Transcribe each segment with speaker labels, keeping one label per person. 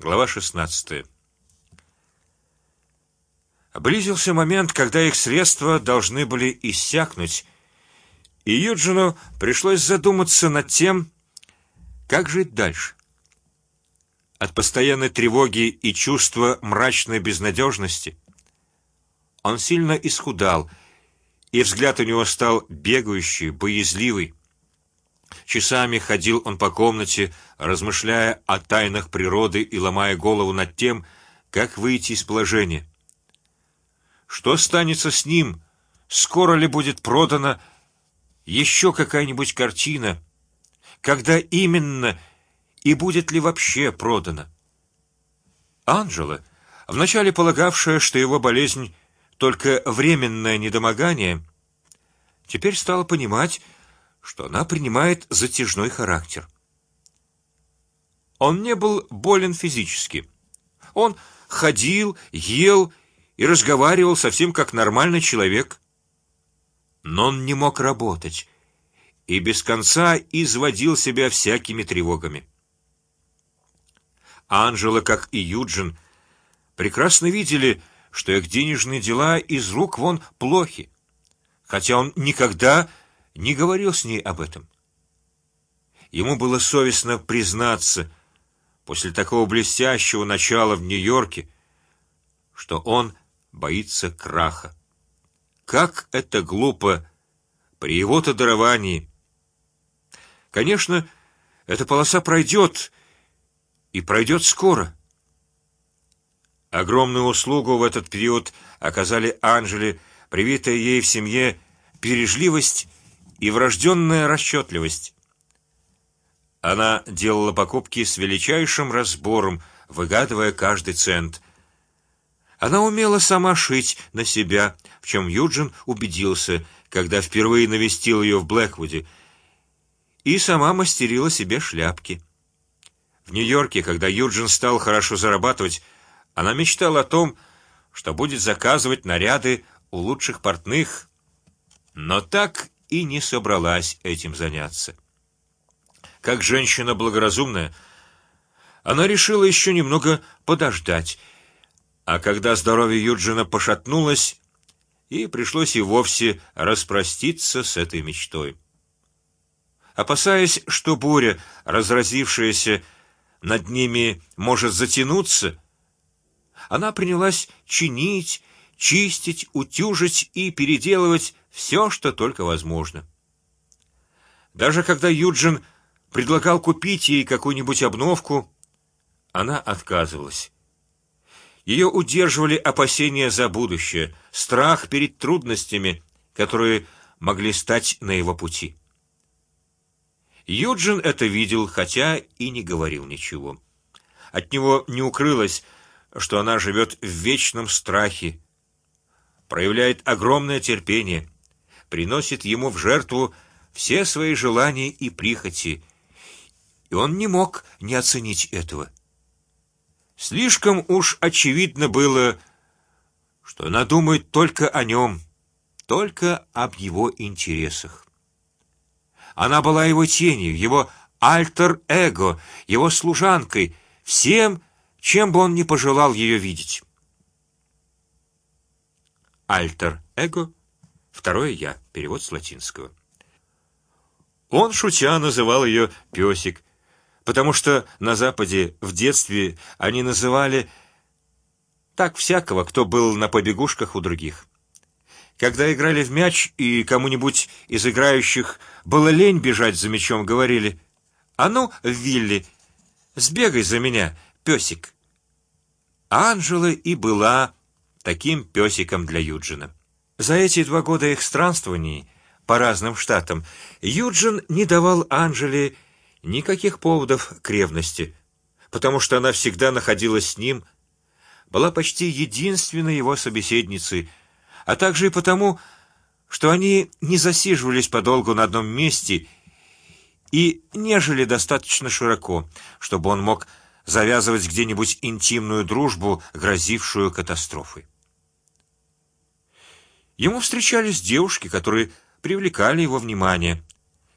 Speaker 1: Глава 16. Близился момент, когда их средства должны были иссякнуть, и Юджину пришлось задуматься над тем, как жить дальше. От постоянной тревоги и чувства мрачной безнадежности он сильно исхудал, и взгляд у него стал бегающий, боязливый. Часами ходил он по комнате, размышляя о тайнах природы и ломая голову над тем, как выйти из положения. Что станется с ним? Скоро ли будет продана еще какая-нибудь картина? Когда именно и будет ли вообще продана? Анжела, вначале полагавшая, что его болезнь только временное недомогание, теперь стала понимать, что она принимает затяжной характер. Он не был болен физически, он ходил, ел и разговаривал совсем как нормальный человек. Но он не мог работать и без конца изводил себя всякими тревогами. Анжела, как и Юджин, прекрасно видели, что их денежные дела из рук вон плохи, хотя он никогда не говорил с ней об этом. Ему было совестно признаться после такого блестящего начала в Нью-Йорке, что он боится краха. Как это глупо при его-то даровании. Конечно, эта полоса пройдет и пройдет скоро. Огромную услугу в этот период оказали Анжели, привитая ей в семье бережливость и врожденная расчетливость. Она делала покупки с величайшим разбором, выгадывая каждый цент. Она умела сама шить на себя, в чем Юджин убедился, когда впервые навестил ее в Блэквуде, и сама мастерила себе шляпки. В Нью-Йорке, когда Юджин стал хорошо зарабатывать, она мечтала о том, что будет заказывать наряды у лучших портных, но так и не собралась этим заняться. Как женщина благоразумная, она решила еще немного подождать а когда здоровье Юджина пошатнулось, и пришлось и вовсе распроститься с этой мечтой. Опасаясь, что буря, разразившаяся над ними, может затянуться, она принялась чинить, чистить, утюжить и переделывать все, что только возможно. Даже когда Юджин предлагал купить ей какую-нибудь обновку, она отказывалась. Ее удерживали опасения за будущее, страх перед трудностями, которые могли стать на его пути. Юджин это видел, хотя и не говорил ничего. От него не укрылось, что она живет в вечном страхе, проявляет огромное терпение, приносит ему в жертву все свои желания и прихоти, и он не мог не оценить этого. Слишком уж очевидно было, что она думает только о нем, только об его интересах. Она была его тенью, его альтер-эго, его служанкой, всем, чем бы он ни пожелал ее видеть. Альтер-эго, второе я, перевод с латинского. Он шутя называл ее песик, потому что на Западе в детстве они называли так всякого, кто был на побегушках у других. Когда играли в мяч и кому-нибудь из играющих было лень бежать за мячом, говорили: "А ну, Вилли, сбегай за меня, песик". Анжела и была таким песиком для Юджина. За эти два года их странствований по разным штатам Юджин не давал Анжеле никаких поводов к ревности, потому что она всегда находилась с ним, была почти единственной его собеседницей, а также и потому, что они не засиживались подолгу на одном месте и не жили достаточно широко, чтобы он мог завязывать где-нибудь интимную дружбу, грозившую катастрофой. Ему встречались девушки, которые привлекали его внимание,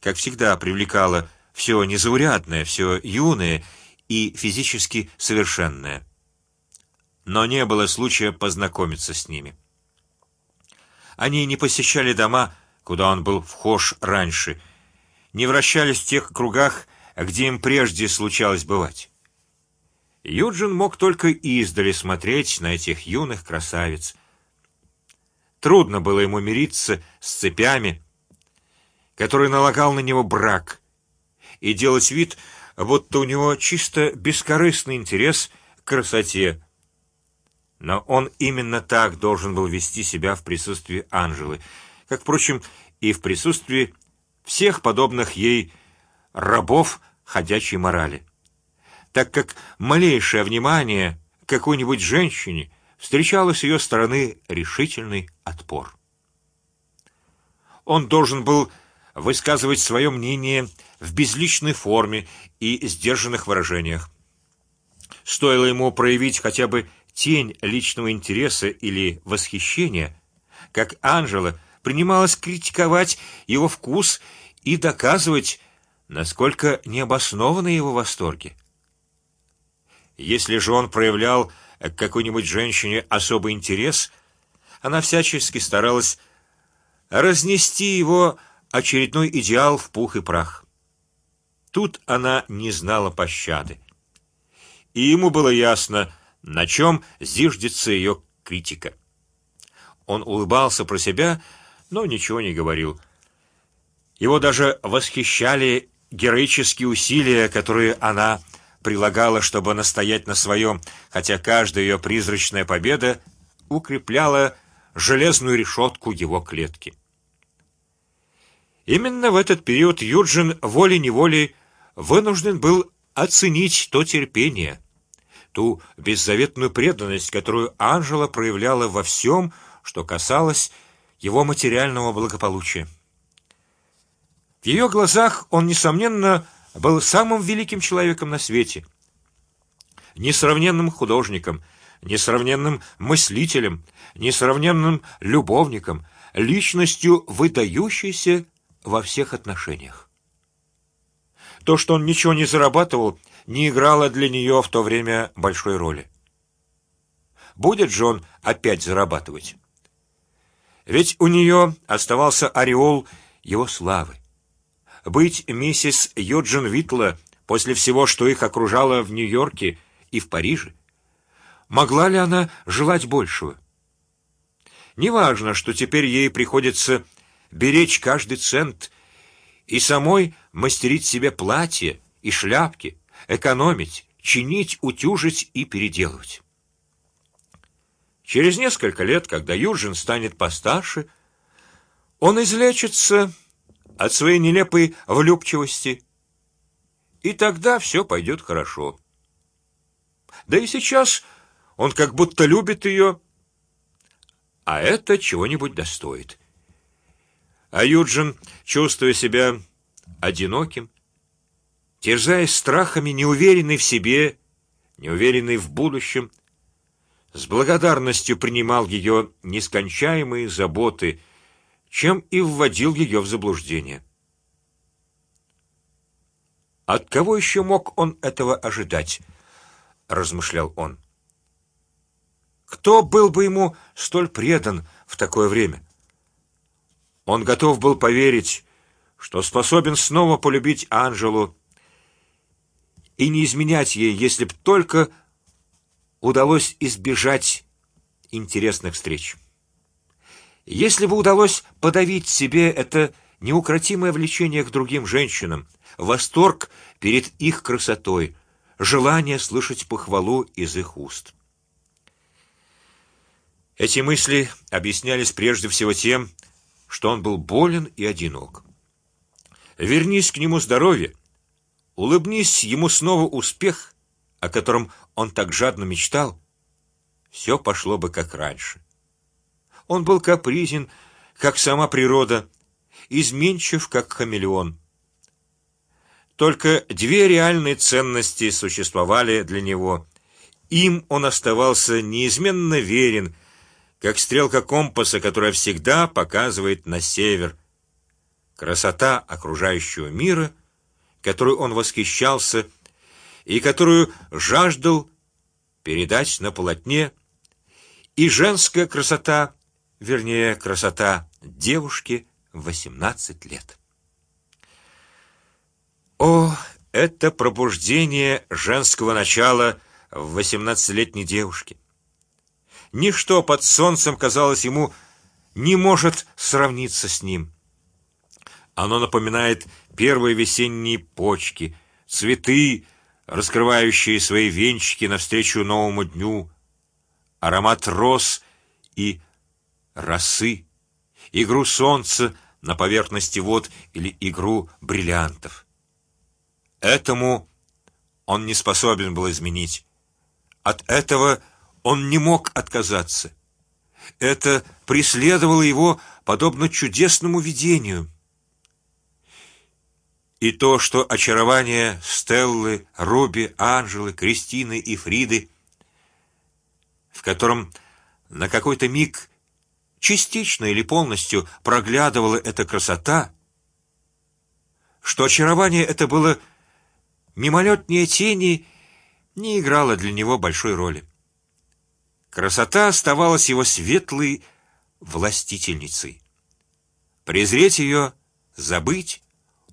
Speaker 1: как всегда привлекала все незаурядное, все юное и физически совершенная, но не было случая познакомиться с ними. Они не посещали дома, куда он был вхож раньше, не вращались в тех кругах, где им прежде случалось бывать. Юджин мог только издали смотреть на этих юных красавиц. Трудно было ему мириться с цепями, которые налагал на него брак, и делать вид, будто у него чисто бескорыстный интерес к красоте. Но он именно так должен был вести себя в присутствии Анжелы, как, впрочем, и в присутствии всех подобных ей рабов ходячей морали, так как малейшее внимание какой-нибудь женщине встречало с ее стороны решительный отпор. Он должен был высказывать свое мнение в безличной форме и сдержанных выражениях. Стоило ему проявить хотя бы тень личного интереса или восхищения, как Анжела принималась критиковать его вкус и доказывать, насколько необоснованы его восторги. Если же он проявлял к какой-нибудь женщине особый интерес, она всячески старалась разнести его очередной идеал в пух и прах. Тут она не знала пощады, и ему было ясно, на чем зиждется ее критика. Он улыбался про себя, но ничего не говорил. Его даже восхищали героические усилия, которые она прилагала, чтобы настоять на своем, хотя каждая ее призрачная победа укрепляла железную решетку его клетки. Именно в этот период Юджин волей неволей вынужден был оценить то терпение, ту беззаветную преданность, которую Анжела проявляла во всем, что касалось его материального благополучия. В ее глазах он несомненно был самым великим человеком на свете, несравненным художником, несравненным мыслителем, несравненным любовником, личностью выдающейся во всех отношениях. То, что он ничего не зарабатывал, не играло для нее в то время большой роли. Будет же он опять зарабатывать? Ведь у нее оставался ореол его славы. Быть миссис Юджин Витла после всего, что их окружало в Нью-Йорке и в Париже, могла ли она желать большего? Неважно, что теперь ей приходится беречь каждый цент и самой мастерить себе платье и шляпки, экономить, чинить, утюжить и переделывать. Через несколько лет, когда Юджин станет постарше, он излечится от своей нелепой влюбчивости, и тогда все пойдет хорошо. Да и сейчас он как будто любит ее, а это чего-нибудь достоит. А Юджин, чувствуя себя одиноким, терзаясь страхами, неуверенный в себе, неуверенный в будущем, с благодарностью принимал ее нескончаемые заботы, чем и вводил ее в заблуждение. От кого еще мог он этого ожидать? размышлял он. Кто был бы ему столь предан в такое время? Он готов был поверить, что способен снова полюбить Анжелу и не изменять ей, если б только удалось избежать интересных встреч. Если бы удалось подавить себе это неукротимое влечение к другим женщинам, восторг перед их красотой, желание слышать похвалу из их уст. Эти мысли объяснялись прежде всего тем, что он был болен и одинок. Вернись к нему здоровье, улыбнись ему снова успех, о котором он так жадно мечтал, все пошло бы как раньше. Он был капризен, как сама природа, изменчив, как хамелеон. Только две реальные ценности существовали для него. Им он оставался неизменно верен, как стрелка компаса, которая всегда показывает на север. Красота окружающего мира, которой он восхищался, и которую жаждал передать на полотне, и женская красота, вернее красота девушки в восемнадцать лет. О, это пробуждение женского начала в восемнадцатилетней девушке! Ничто под солнцем казалось ему не может сравниться с ним. Оно напоминает первые весенние почки, цветы, раскрывающие свои венчики навстречу новому дню, аромат роз и росы, игру солнца на поверхности вод или игру бриллиантов. Этому он не способен был изменить. От этого он не мог отказаться. Это преследовало его подобно чудесному видению. И то, что очарование Стеллы, Руби, Анжелы, Кристины и Фриды, в котором на какой-то миг частично или полностью проглядывала эта красота, что очарование это было мимолетнее тени, не играло для него большой роли. Красота оставалась его светлой властительницей. Презреть ее, забыть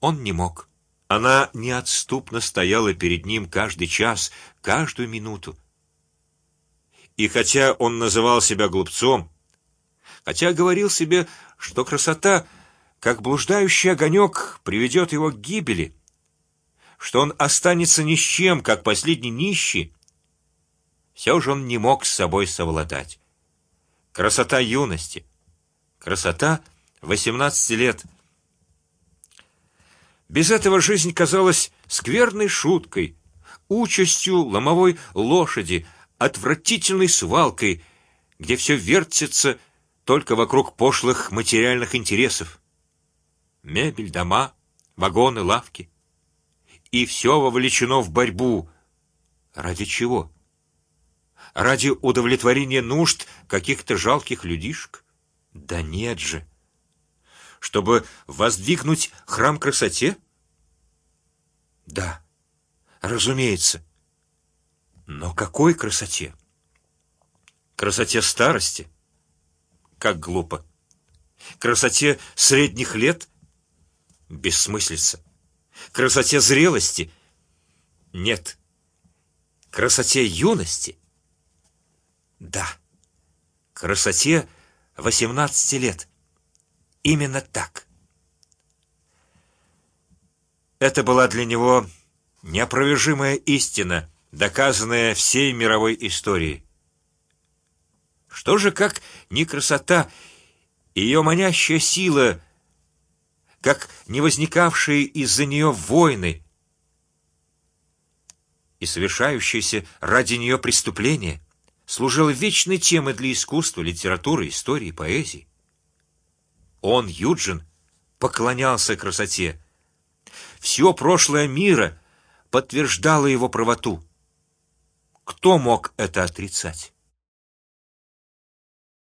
Speaker 1: он не мог. Она неотступно стояла перед ним каждый час, каждую минуту. И хотя он называл себя глупцом, хотя говорил себе, что красота, как блуждающий огонек, приведет его к гибели, что он останется ни с чем, как последний нищий, все же он не мог с собой совладать. Красота юности, красота восемнадцати лет. Без этого жизнь казалась скверной шуткой, участью ломовой лошади, отвратительной свалкой, где все вертится только вокруг пошлых материальных интересов. Мебель, дома, вагоны, лавки, и все вовлечено в борьбу. Ради чего? ради удовлетворения нужд каких-то жалких людишек? Да нет же. Чтобы воздвигнуть храм красоте? Да, разумеется. Но какой красоте? Красоте старости? Как глупо. Красоте средних лет? Бессмыслица. Красоте зрелости? Нет. Красоте юности? Да, красоте восемнадцати лет. Именно так. Это была для него неопровержимая истина, доказанная всей мировой историей. Что же, как не красота, ее манящая сила, как не возникавшие из-за нее войны и совершающиеся ради нее преступления? служила вечной темой для искусства, литературы, истории, поэзии. Он, Юджин, поклонялся красоте. Все прошлое мира подтверждало его правоту. Кто мог это отрицать?